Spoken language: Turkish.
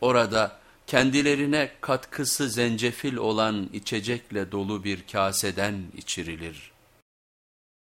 Orada kendilerine katkısı zencefil olan içecekle dolu bir kaseden içirilir.